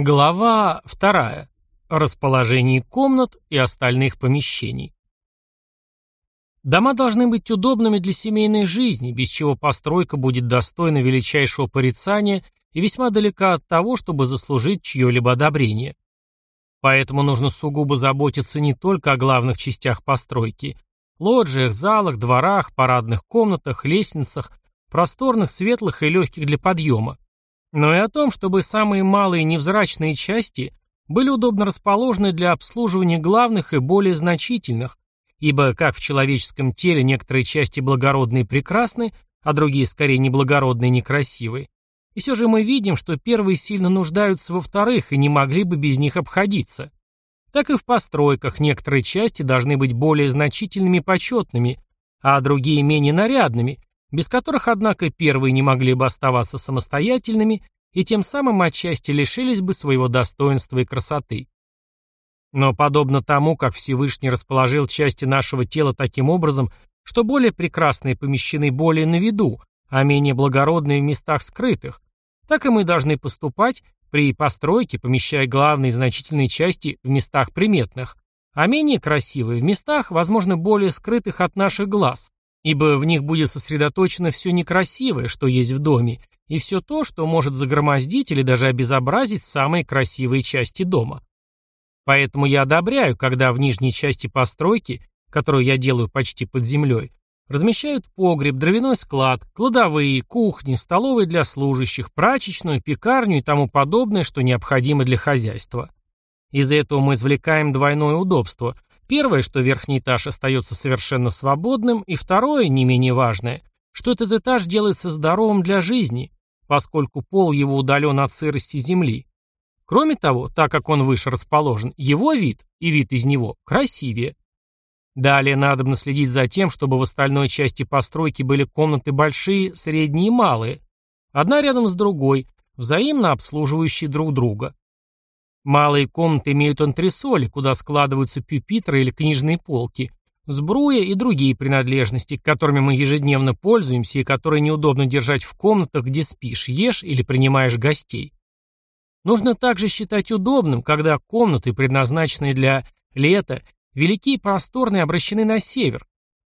Глава вторая. Расположение комнат и остальных помещений. Дома должны быть удобными для семейной жизни, без чего постройка будет достойна величайшего порицания и весьма далека от того, чтобы заслужить чье-либо одобрение. Поэтому нужно сугубо заботиться не только о главных частях постройки – лоджиях, залах, дворах, парадных комнатах, лестницах, просторных, светлых и легких для подъема, но и о том, чтобы самые малые невзрачные части были удобно расположены для обслуживания главных и более значительных, ибо как в человеческом теле некоторые части благородные и прекрасны, а другие скорее неблагородные и некрасивые, и все же мы видим, что первые сильно нуждаются во вторых и не могли бы без них обходиться. Так и в постройках некоторые части должны быть более значительными и почетными, а другие менее нарядными, без которых, однако, первые не могли бы оставаться самостоятельными и тем самым отчасти лишились бы своего достоинства и красоты. Но подобно тому, как Всевышний расположил части нашего тела таким образом, что более прекрасные помещены более на виду, а менее благородные в местах скрытых, так и мы должны поступать при постройке, помещая главные значительные части в местах приметных, а менее красивые в местах, возможно, более скрытых от наших глаз, ибо в них будет сосредоточено все некрасивое, что есть в доме, и все то, что может загромоздить или даже обезобразить самые красивые части дома. Поэтому я одобряю, когда в нижней части постройки, которую я делаю почти под землей, размещают погреб, дровяной склад, кладовые, кухни, столовые для служащих, прачечную, пекарню и тому подобное, что необходимо для хозяйства. Из этого мы извлекаем двойное удобство – Первое, что верхний этаж остается совершенно свободным, и второе, не менее важное, что этот этаж делается здоровым для жизни, поскольку пол его удален от сырости земли. Кроме того, так как он выше расположен, его вид и вид из него красивее. Далее надо следить за тем, чтобы в остальной части постройки были комнаты большие, средние и малые, одна рядом с другой, взаимно обслуживающие друг друга. Малые комнаты имеют антресоли, куда складываются пюпитры или книжные полки, сбруя и другие принадлежности, которыми мы ежедневно пользуемся и которые неудобно держать в комнатах, где спишь, ешь или принимаешь гостей. Нужно также считать удобным, когда комнаты, предназначенные для лета, великие и просторные, обращены на север,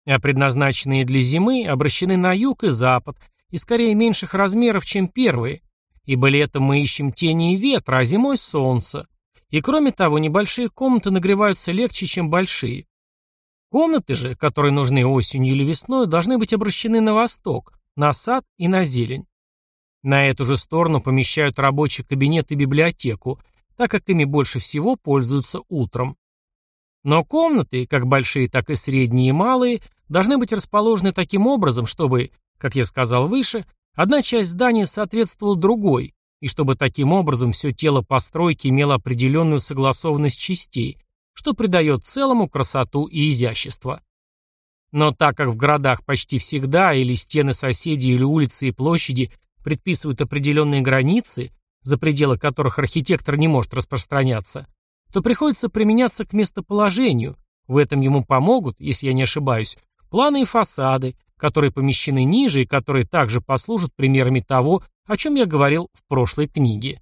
а предназначенные для зимы обращены на юг и запад, и скорее меньших размеров, чем первые, ибо летом мы ищем тени и ветра, а зимой солнце. И кроме того, небольшие комнаты нагреваются легче, чем большие. Комнаты же, которые нужны осенью или весной, должны быть обращены на восток, на сад и на зелень. На эту же сторону помещают рабочий кабинет и библиотеку, так как ими больше всего пользуются утром. Но комнаты, как большие, так и средние и малые, должны быть расположены таким образом, чтобы, как я сказал выше, Одна часть здания соответствовала другой, и чтобы таким образом все тело постройки имело определенную согласованность частей, что придает целому красоту и изящество. Но так как в городах почти всегда или стены соседей, или улицы и площади предписывают определенные границы, за пределы которых архитектор не может распространяться, то приходится применяться к местоположению, в этом ему помогут, если я не ошибаюсь, планы и фасады, которые помещены ниже и которые также послужат примерами того, о чем я говорил в прошлой книге.